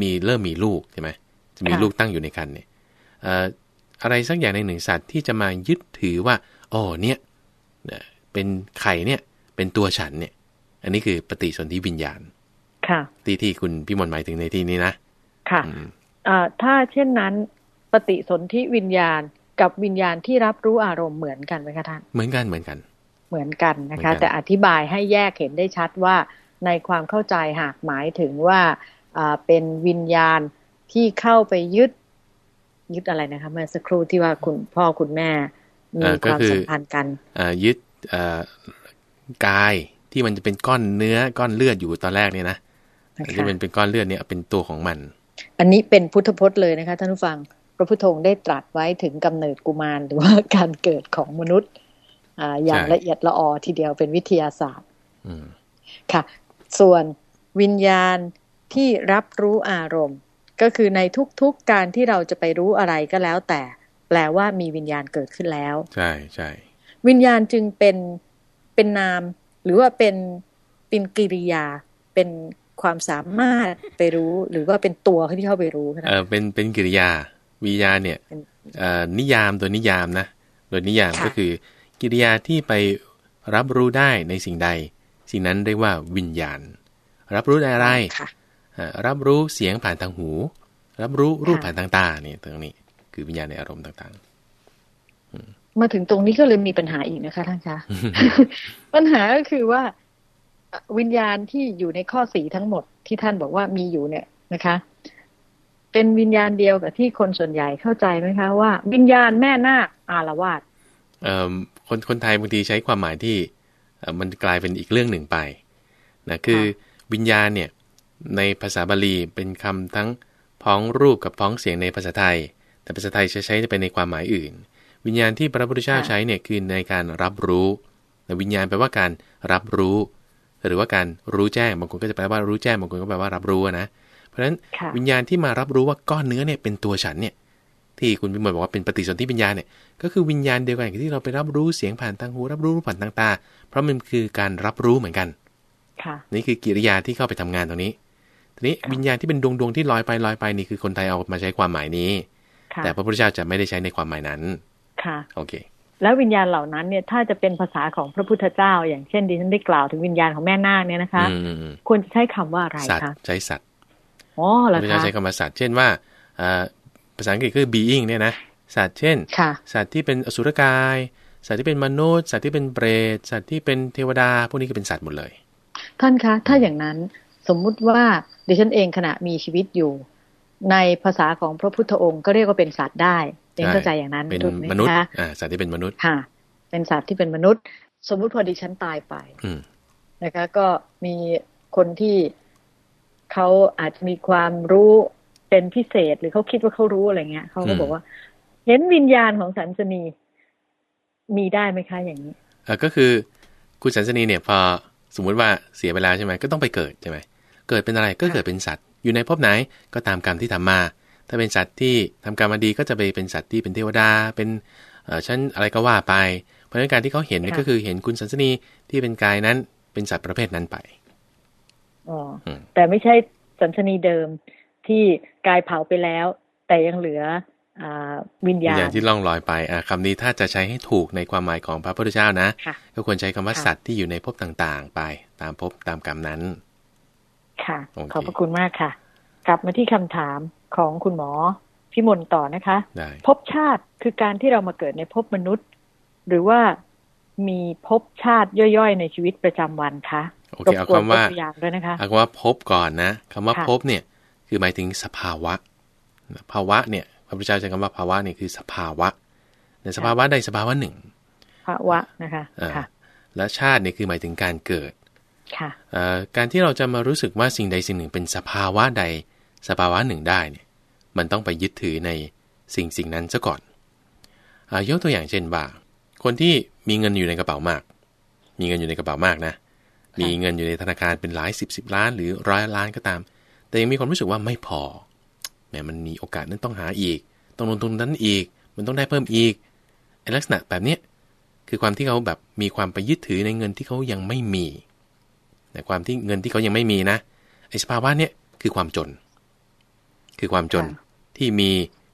มีเริ่มมีลูกใช่ไหมจะมีลูกตั้งอยู่ในครรภ์เนี่ย อะไรสักอย่างในหนึ่งสัตว์ที่จะมายึดถือว่าอ๋อเนี่ยเป็นไข่เนี่ย เป็นตัวฉันเนี่ย อันนี้คือปฏิสนธิวิญญาณ ค่ะ ที่ที่คุณพี่มนหมายถึงในที่นี้นะ ค่ะถ้าเช่นนั้นปฏิสนธิวิญญาณกับวิญญาณที่รับรู้อารมณ์เหมือนกันไหมคะท่าน เหมือนกันเหมือนกัน เหมือนกันนะคะ แต่อธิบายให้แยกเห็นได้ชัดว่าในความเข้าใจหากหมายถึงว่าเป็นวิญญาณที่เข้าไปยึด ยึดอะไรนะคะเมื่อสักครู่ที่ว่าคุณพ่อคุณแม่มีความสัมพันธ์กันยึดกายที่มันจะเป็นก้อนเนื้อก้อนเลือดอยู่ตอนแรกเนี่ยนะที่เป็นเป็นก้อนเลือดเนี่ยเป็นตัวของมัน อันนี้เป็นพุทธพจน์เลยนะคะท่านผู้ฟังพระพุทโธได้ตรัสไว้ถึงกำเนิดกุมารหรือว่าการเกิดของมนุษย์อ่าอย่างละเอียดละออทีเดียวเป็นวิทยาศาสตร์ค่ะ ส่วนวิญญาณที่รับรู้อารมณ์ ก็คือในทุกๆการที่เราจะไปรู้อะไรก็แล้ว แต่แปลว่ามีวิญญาณเกิดขึ้นแล้ว ใช่ใช่วิญญาณจึงเป็นเป็นนาม หรือว่าเป็นเป็นกิริยา เป็นความสามารถไปรู้ หรือว่าเป็นตัวที่เข้าไปรู้เออเป็นเป็นกิริยาวิญญาณเนี่ยนิยามโดยนิยามนะโดยนิยามก็คือ กิริยาที่ไปรับรู้ได้ในสิ่งใด สิ่งนั้นเรียกว่าวิญญาณ รับรู้อะไร รับรู้เสียงผ่านทางหู รับรู้รูปผ่านทางตาเนี่ยตรงนี้ คือวิญญาณในอารมณ์ต่างๆมาถึงตรงนี้ก็เลยมีปัญหาอีกนะคะท่านคะปัญหาก็คือว่าวิญญาณที่อยู่ในข้อสีทั้งหมดที่ท่านบอกว่ามีอยู่เนี่ยนะคะ เป็นวิญญาณเดียวกับที่คนส่วนใหญ่เข้าใจไหมคะ ว่า วิญญาณแม่นาคอารวาสเอ่อคนคนไทยบางทีใช้ความหมายที่มันกลายเป็นอีกเรื่องหนึ่งไปนะคือวิญญาณเนี่ย ในภาษาบาลีเป็นคำทั้งพ้องรูปกับพ้องเสียงในภาษาไทย แต่ภาษาไทยจะใช้ไปในความหมายอื่น วิญญาณที่พระพุทธเจ้าใช้เนี่ยคือในการรับรู้วิญญาณแปลว่าการรับรู้ หรือว่าการรู้แจ้งบางคนก็จะแปลว่ารู้แจ้งบางคนก็แปลว่ารับรู้นะเพราะฉะนั้นวิญญาณที่มารับรู้ว่าก้อนเนื้อเนี่ยเป็นตัวฉันเนี่ยที่คุณพิมพ์บอกว่าเป็นปฏิสนธิวิญญาณเนี่ยก็คือวิญญาณเดียวกันที่เราไปรับรู้เสียงผ่านทางหูรับรู้ผ่านทางตา เพราะมันคือการรับรู้เหมือนกันนี่คือกิริยาที่เข้าไปทำงานตรงนี้ ทีนี้วิญญาณที่เป็นดวงดวงที่ลอยไปลอยไปนี่คือคนไทยเอามาใช้ความหมายนี้ แต่พระพุทธเจ้าจะไม่ได้ใช้ในความหมายนั้น ค่ะ โอเค แล้ววิญญาณเหล่านั้นเนี่ย ถ้าจะเป็นภาษาของพระพุทธเจ้า อย่างเช่นดิฉันได้กล่าวถึงวิญญาณของแม่นาคเนี่ยนะคะ ควรจะใช้คำว่าอะไรคะใช้สัตว์อ๋อเหรอคะใช้คำว่าสัตว์เช่นว่าภาษาอังกฤษคือ being เนี่ยนะสัตว์เช่น สัตว์ที่เป็นอสุรกาย สัตว์ที่เป็นมนุษย์ สัตว์ที่เป็นเปรต สัตว์ที่เป็นเทวดา พวกนี้ก็เป็นสัตว์หมดเลย ท่านคะ ถ้าอย่างนั้นสมมุติว่า ดิฉันเองขณะมีชีวิตอยู่ ในภาษาของพระพุทธองค์ก็เรียกว่าเป็นสัตว์ได้เรียนเข้าใจอย่างนั้นเป็นถูกไหมมนุษย์คะอ่าสัตว์ที่เป็นมนุษย์ค่ะ เป็นสัตว์ที่เป็นมนุษย์ สมมุติพอดิฉันตายไปอืมนะคะ ก็มีคนที่เขาอาจจะมีความรู้เป็นพิเศษ หรือเขาคิดว่าเขารู้อะไรเงี้ยเขาก็อืมบอกว่า เห็นวิญญาณของสันสนีมีได้ไหมคะอย่างนี้เอ่อก็คือคุณสันสนีเนี่ยพอสมมุติว่าเสียไปแล้วใช่ไหมก็ต้องไปเกิดใช่ไหม เกิดเป็นอะไรก็เกิดเป็นสัตว์ อยู่ในภพไหนก็ตามกรรมที่ทำมา ถ้าเป็นสัตว์ที่ทำกรรมมาดีก็จะไปเป็นสัตว์ที่เป็นเทวดา เป็นเอ่อชั้นอะไรก็ว่าไป เพราะฉะนั้นการที่เขาเห็นเนี่ยค่ะก็คือเห็นคุณสันสนีที่เป็นกายนั้นเป็นสัตว์ประเภทนั้นไปอ๋ออมแต่ไม่ใช่สันสนีเดิมที่กายเผาไปแล้ว แต่ยังเหลืออ่าวิญญาอณย่างที่ล่องลอยไปอะคำนี้ถ้าจะใช้ให้ถูกในความหมายของพระพุทธเจ้านะค่ะก็ควรใช้คำว่าค่ะสัตว์ที่อยู่ในภพต่างๆ ไปตามภพตามกรรมนั้น ค่ะโอเคขอบพระคุณมากค่ะ กลับมาที่คำถามของคุณหมอพิมลต่อนะคะได้ภพชาติคือการที่เรามาเกิดในภพมนุษย์ หรือว่ามีภพชาติย่อยๆ ในชีวิตประจำวันคะโอเคเอาคำว่ารบกนยกตัวอย่างด้วยนะคะเอาคำว่าพบก่อนนะคำว่าค่ะพบเนี่ย คือหมายถึงสภาวะ ภาวะเนี่ยพระพุทธเจ้าใช้คำว่าภาวะเนี่ยคือสภาวะ ในสภาวะใดสภาวะหนึ่งภาวะนะคะอ่าค่ะและชาติเนี่ยคือหมายถึงการเกิดค่ะเอ่อ การที่เราจะมารู้สึกว่าสิ่งใดสิ่งหนึ่งเป็นสภาวะใดสภาวะหนึ่งได้เนี่ย มันต้องไปยึดถือในสิ่งสิ่งนั้นซะก่อนอายกตัวอย่างเช่นว่า คนที่มีเงินอยู่ในกระเป๋ามาก มีเงินอยู่ในกระเป๋ามากนะ มีเงินอยู่ในธนาคารเป็นหลายสิบสิบล้าน หรือร้อยล้านก็ตาม แต่ยังมีความรู้สึกว่าไม่พอแหมมันมีโอกาสนั้นต้องหาอีก ต้องลงทุนนั้นอีก มันต้องได้เพิ่มอีกไอ้ลักษณะแบบเนี้ยคือความที่เขาแบบมีความไปยึดถือในเงินที่เขายังไม่มี แต่ความที่เงินที่เขายังไม่มีนะไอ้สภาวะเนี้ยคือความจน คือความจนค่ะที่มี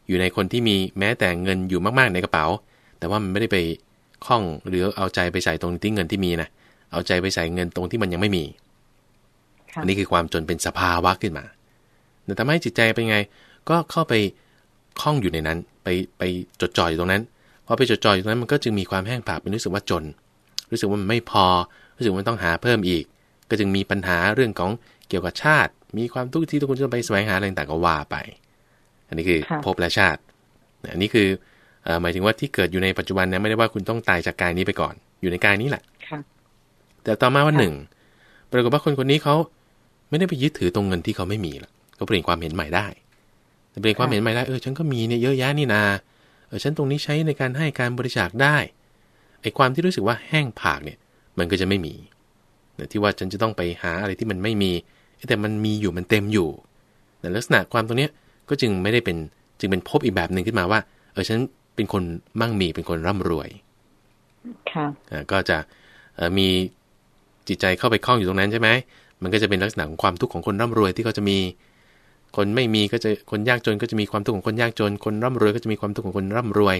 อยู่ในคนที่มีแม้แต่เงินอยู่มากๆในกระเป๋า แต่ว่ามันไม่ได้ไปคล้องหรือเอาใจไปใส่ตรงที่เงินที่มีนะเอาใจไปใส่เงินตรงที่มันยังไม่มีค่ะอันนี้คือความจนเป็นสภาวะขึ้นมาแต่ทำให้จิตใจเป็นไง ก็เข้าไปคล้องอยู่ในนั้น ไปไปจดจ่ออยู่ตรงนั้นพอไปจดจ่ออยู่ตรงนั้นมันก็จึงมีความแห้งผากเป็นรู้สึกว่าจน รู้สึกว่ามันไม่พอ รู้สึกว่ามันต้องหาเพิ่มอีก ก็จึงมีปัญหาเรื่องของเกี่ยวกับชาติ มีความทุกข์ที่ทุกคนจะไปแสวงหาอะไรต่างๆก็ว่าไป อันนี้คือค่ะภพและชาติอันนี้คือเอ่อหมายถึงว่าที่เกิดอยู่ในปัจจุบันนะไม่ได้ว่าคุณต้องตายจากกายนี้ไปก่อน อยู่ในกายนี้แหละค่ะแต่ต่อมาวันค่ะหนึ่งปรากฏว่าคนคนนี้เขาไม่ได้ไปยึดถือตรงเงินที่เขาไม่มีละเขาเปลี่ยนความเห็นใหม่ได้แต่เปลี่ยนความเห็นใหม่ได้เออฉันก็มีเนี่ยเยอะแยะนี่นาเออฉันตรงนี้ใช้ในการให้การบริจาคได้ไอ้ความที่รู้สึกว่าแห้งผากเนี่ย มันก็จะไม่มีแต่ ที่ว่าฉันจะต้องไปหาอะไรที่มันไม่มีเอ้ยแต่มันมีอยู่มันเต็มอยู่แต่ลักษณะความตรงเนี้ยก็จึงไม่ได้เป็นจึงเป็นภพอีกแบบหนึ่งขึ้นมาว่า เออฉันเป็นคนมั่งมีเป็นคนร่ำรวยค่ะอ่าก็จะเอ่อมีจิตใจเข้าไปคล้องอยู่ตรงนั้นใช่ไหมมันก็จะเป็นลักษณะของความทุกข์ของคนร่ำรวยที่เขาจะมี คนไม่มีก็จะคนยากจนก็จะมีความทุกข์ของคนยากจน คนร่ำรวยก็จะมีความทุกข์ของคนร่ำรวย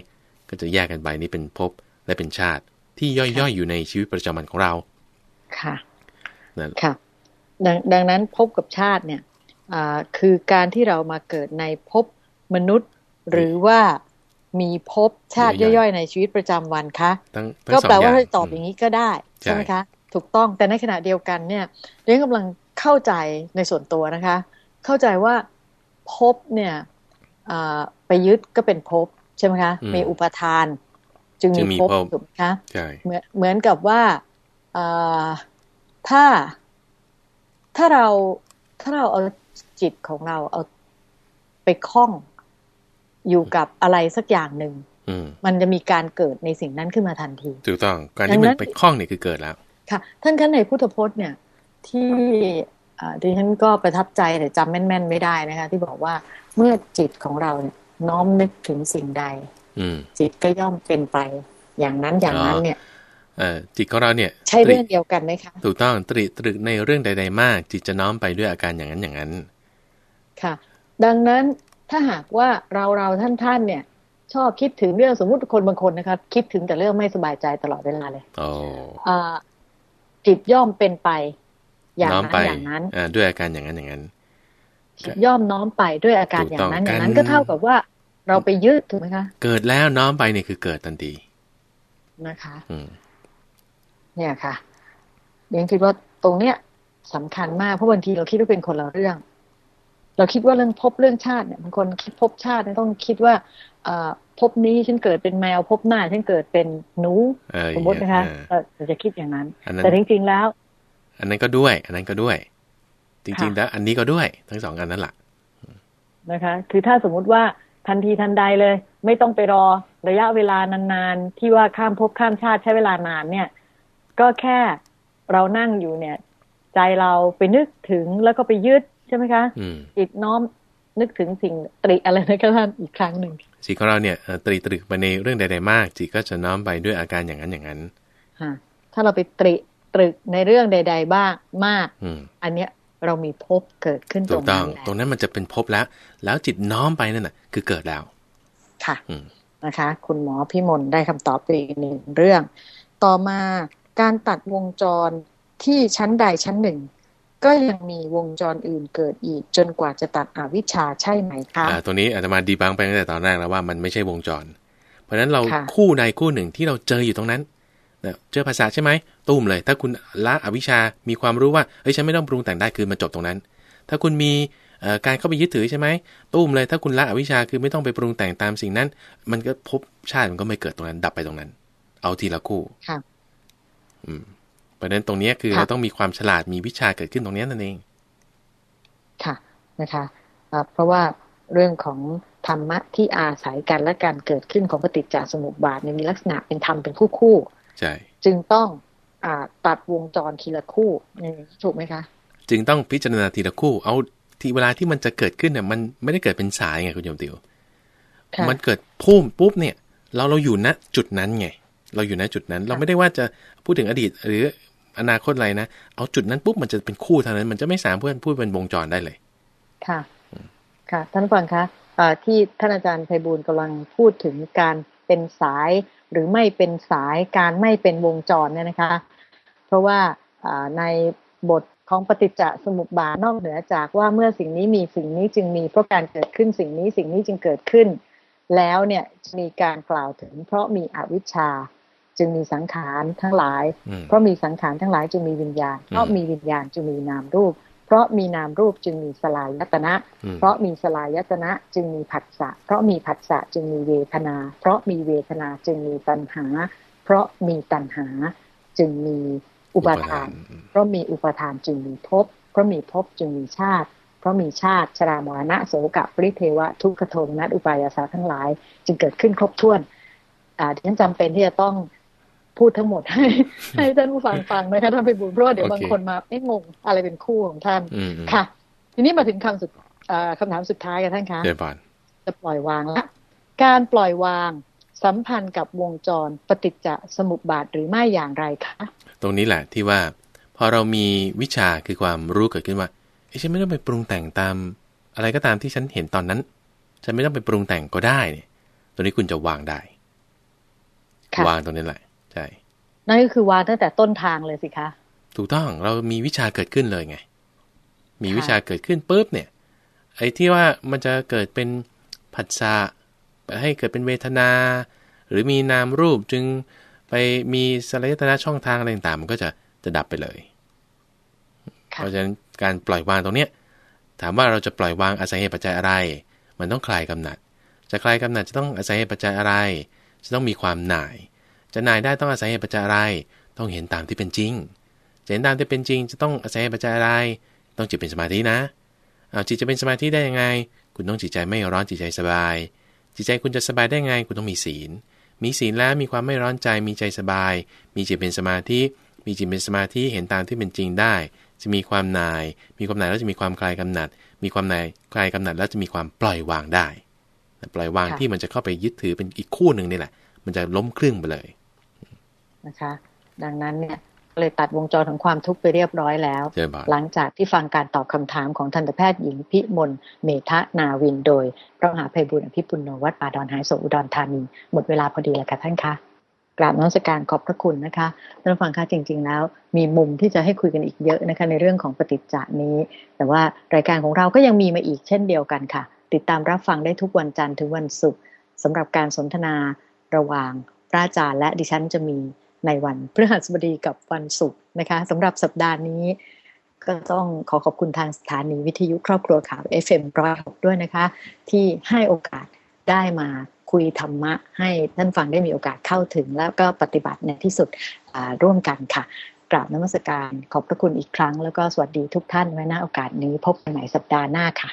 ก็จะแยกกันไปนี่เป็นภพและเป็นชาติที่ย่อยๆอยู่ในชีวิตประจำวันของเรา ค่ะนั่น ค่ะดังดังนั้นภพกับชาติเนี่ยอ่าคือการที่เรามาเกิดในภพมนุษย์ หรือว่ามีภพชาติย่อยๆ ในชีวิตประจำวันคะทั้งทั้งก็สองแปลว่าย่างเราตอบอย่างนี้ก็ได้ใช่ใช่ไหมคะ ถูกต้องแต่ในขณะเดียวกันเนี่ยเรียนกำลังเข้าใจในส่วนตัวนะคะ เข้าใจว่าภพเนี่ยอ่าไปยึดก็เป็นภพใช่ไหมคะ มีอุปทาน จึงจึมีงมีภพภพถูกไหมคะใช่เหมือนเหมือนกับว่าอ่า ถ้าถ้าเราถ้าเราเอาจิตของเราเอาไปคล้องอยู่กับอะไรสักอย่างหนึ่งอืมมันจะมีการเกิดในสิ่งนั้นขึ้นมาทันทีถูกต้อง การดัที่งมันั้นนไปคล้องเนี่ยคือเกิดแล้ว ค่ะ ท่านคะในพุทธพจน์เนี่ย ที่อ่าดิฉันก็ประทับใจแต่จำแม่น ๆ ไม่ได้นะคะ ที่บอกว่าเมื่อจิตของเราเนี่ยน้อมนึกถึงสิ่งใดอืมจิตก็ย่อมเป็นไป อย่างนั้นอย่างนั้นเนี่ยเอ่อ จิตของเราเนี่ยใช่เรื่องเดียวกันไหมคะถูกต้องตริตรึกในเรื่องใด ๆ มาก จิตจะน้อมไปด้วยอาการอย่างนั้นอย่างนั้น ค่ะ ดังนั้นถ้าหากว่าเราเราท่านท่านเนี่ย ชอบคิดถึงเรื่องสมมุติคนบางคนนะคะคิดถึงแต่เรื่องไม่สบายใจตลอดเวลาเลยโอ้อ่าจิตย่อมเป็นไป อย่างน้อมนั้นไปอย่างนั้นอ่าด้วยอาการอย่างนั้นอย่างนั้นจิตย่อมน้อมไปด้วยอาการถูกอต้ย่าองงนั้นอย่างนั้นการก็เท่ากับว่า เราไปยึดถูกไหมคะ เกิดแล้วน้อมไปเนี่ยคือเกิดทันทีนะคะอืม เนี่ยค่ะเรียนคิดว่าตรงเนี้ยสำคัญมากเพราะบางทีเราคิดว่าเป็นคนละเรื่อง เราคิดว่าเรื่องภพเรื่องชาติเนี่ยบางคนคิดภพชาติต้องคิดว่าภพนี้ฉันเกิดเป็นแมวภพหน้าฉันเกิดเป็นหนูสมมตินะคะเราจะคิดอย่างนั้น แต่จริงๆแล้ว อันนั้นก็ด้วย อันนั้นก็ด้วย จริงๆแล้ว อันนี้ก็ด้วยทั้งสองอันนั้นแหละนะคะ คือถ้าสมมุติว่าทันทีทันใดเลย ไม่ต้องไปรอระยะเวลานานๆ ที่ว่าข้ามภพข้ามชาติใช้เวลานานเนี่ย ก็แค่เรานั่งอยู่เนี่ย ใจเราไปนึกถึงแล้วก็ไปยึดใช่ไหมคะจิตน้อมนึกถึงสิ่งตรีอะไรนะคะท่านอีกครั้งหนึ่งจิตของเราเนี่ยตรีตรึกไปในเรื่องใด ๆ มาก จิตก็จะน้อมไปด้วยอาการอย่างนั้นอย่างนั้นถ้าเราไปตรีตรึกในเรื่องใด ๆ บ้างมากอันเนี้ยเรามีภพเกิดขึ้นตรงนั้นตรงนั้นมันจะเป็นภพแล้ว แล้วจิตน้อมไปนั่นน่ะ คือเกิดแล้ว ค่ะนะคะ คุณหมอพิมลได้คำตอบไปอีกหนึ่งเรื่อง ต่อมา การตัดวงจรที่ชั้นใดชั้นหนึ่ง ก็ยังมีวงจรอื่นเกิดอีก จนกว่าจะตัดอวิชชาใช่ไหมคะอ่าตัวนี้อาจจะมาดีบังไปตั้งแต่ตอนแรกแล้วว่ามันไม่ใช่วงจร เพราะฉะนั้นเราคู่ในคู่หนึ่งที่เราเจออยู่ตรงนั้นเจอภาษาใช่ไหมตุ้มเลย ถ้าคุณละอวิชามีความรู้ว่าเฮ้ยฉันไม่ต้องปรุงแต่งได้คือมาจบตรงนั้น ถ้าคุณมีการเข้าไปยึดถือใช่ไหมตุ้มเลย ถ้าคุณละอวิชาคือไม่ต้องไปปรุงแต่งตามสิ่งนั้น มันก็พบชาติมันก็ไม่เกิดตรงนั้น ดับไปตรงนั้น เอาทีละคู่ค่ะ อืมเพราะฉะนั้นตรงนี้คือเราต้องมีความฉลาดมีวิชาเกิดขึ้นตรงนี้นั่นเอง ค่ะนะคะเพราะว่าเรื่องของธรรมะที่อาศัยกันและการเกิดขึ้นของปฏิจจสมุปบาทมีลักษณะเป็นธรรมเป็นคู่คู่ใช่จึงต้องอตัดวงจรทีละคู่ถูกไหมคะ จึงต้องพิจารณาทีละคู่ เอาทีเวลาที่มันจะเกิดขึ้นเนี่ย มันไม่ได้เกิดเป็นสายไงคุณโยมติวมันเกิดพุ่มปุ๊บเนี่ย เราเราอยู่ณจุดนั้นไง เราอยู่ณจุดนั้น เราไม่ได้ว่าจะพูดถึงอดีต หรืออนาคตอะไรนะ เอาจุดนั้นปุ๊บมันจะเป็นคู่เท่านั้น มันจะไม่สามารถพูดเป็นวงจรได้เลย ค่ะ ค่ะท่านฟังคะที่ท่านอาจารย์ไพบูลกำลังพูดถึงการเป็นสายหรือไม่เป็นสายการไม่เป็นวงจรเนี่ยนะคะ เพราะว่าในบทของปฏิจจสมุปบาทนอกเหนือจากว่าเมื่อสิ่งนี้มีสิ่งนี้จึงมีเพราะการเกิดขึ้นสิ่งนี้สิ่งนี้จึงเกิดขึ้น แล้วเนี่ยมีการกล่าวถึงเพราะมีอวิชชา จึงมีสังขารทั้งหลาย เพราะมีสังขารทั้งหลายจึงมีวิญญาณ เพราะมีวิญญาณจึงมีนามรูป เพราะมีนามรูปจึงมีสลายยตนะ เพราะมีสลายยตนะจึงมีผัสสะ เพราะมีผัสสะจึงมีเวทนา เพราะมีเวทนาจึงมีตัณหา เพราะมีตัณหาจึงมีอุปาทาน เพราะมีอุปาทานจึงมีภพ เพราะมีภพจึงมีชาติ เพราะมีชาติชรามรณะโสกะปริเทวะทุกขโทมนัสอุปายาสาทั้งหลาย จึงเกิดขึ้นครบถ้วนอ่าที่ฉันจำเป็นที่จะต้อง พูดทั้งหมดให้ให้ท่านผู้ฟังฟังนะคะท่านไปบุญเพราะเดี๋ยวบางคนมาไม่งงอะไรเป็นคู่ของท่านค่ะ ทีนี้มาถึงคำสุดคำถามสุดท้ายกันท่านคะจะปล่อยวางละการปล่อยวางสัมพันธ์กับวงจรปฏิจจสมุปบาทหรือไม่อย่างไรคะตรงนี้แหละที่ว่า พอเรามีวิชาคือความรู้เกิดขึ้นว่าไอ้ฉันไม่ต้องไปปรุงแต่งตาม อะไรก็ตามที่ฉันเห็นตอนนั้น ฉันไม่ต้องไปปรุงแต่งก็ได้เนี่ย ตัวนี้คุณจะวางได้ วางตรงนี้แหละ ใช่นั่นก็คือวางตั้งแต่ต้นทางเลยสิคะ ถูกต้องเรามีวิชาเกิดขึ้นเลยไง มีวิชาเกิดขึ้นปุ๊บเนี่ย ไอ้ที่ว่ามันจะเกิดเป็นผัสสะให้เกิดเป็นเวทนา หรือมีนามรูปจึงไปมีสลายตนะช่องทางอะไรต่างๆมันก็จะจะดับไปเลย เพราะฉะนั้นการปล่อยวางตรงเนี้ยถามว่าเราจะปล่อยวางอาศัยเหตุปัจจัยอะไร มันต้องคลายกำหนัด จะคลายกำหนัดจะต้องอาศัยเหตุปัจจัยอะไร จะต้องมีความหน่าย จะนายได้ต้องอาศัยเหตุปัจจัยอะไร ต้องเห็นตามที่เป็นจริงจะเห็นตามที่เป็นจริง จะต้องอาศัยเหตุปัจจัยอะไร ต้องจิตเป็นสมาธินะเอาจิตจะเป็นสมาธิได้ยังไง คุณต้องจิตใจไม่ร้อนจิตใจสบาย จิตใจคุณจะสบายได้ไง คุณต้องมีศีล มีศีลแล้วมีความไม่ร้อนใจ มีใจสบาย มีจิตเป็นสมาธิ มีจิตเป็นสมาธิเห็นตามที่เป็นจริงได้ จะมีความนาย มีความนายแล้วจะมีความคลายกำหนัด มีความนายคลายกำหนัดแล้วจะมีความปล่อยวางได้ ปล่อยวางที่มันจะเข้าไปยึดถือเป็นอีกคู่หนึ่งนี่แหละ มันจะล้มครึ่งไปเลย นะคะ ดังนั้นเนี่ยเลยตัดวงจรของความทุกข์ไปเรียบร้อยแล้ว หลังจากที่ฟังการตอบคำถามของทันตแพทย์หญิงพิมลเมทะนาวินโดยพระมหาภัยบุญอภิปุณโนวัดป่าดอนหายโศอุดรธานี หมดเวลาพอดีแล้วค่ะท่านคะกราบน้อมสการขอบพระคุณนะคะท่านฟังค่ะจริง ๆ แล้ว มีมุมที่จะให้คุยกันอีกเยอะนะคะในเรื่องของปฏิจจานี้ แต่ว่ารายการของเราก็ยังมีมาอีกเช่นเดียวกันค่ะ ติดตามรับฟังได้ทุกวันจันทร์ถึงวันศุกร์สำหรับการสนทนาระหว่างพระอาจารย์และดิฉันจะมี ในวันพฤหัสบดีกับวันศุกร์นะคะสำหรับสัปดาห์นี้ก็ต้องขอขอบคุณทางสถานีวิทยุครอบครัวข่าว FM ร้อยด้วยนะคะ ที่ให้โอกาสได้มาคุยธรรมะ ให้ท่านฟังได้มีโอกาสเข้าถึง แล้วก็ปฏิบัติในที่สุดร่วมกันค่ะ กราบนมัสการขอบพระคุณอีกครั้ง แล้วก็สวัสดีทุกท่านไว้หน้าโอกาสนี้พบกันใหม่สัปดาห์หน้าค่ะ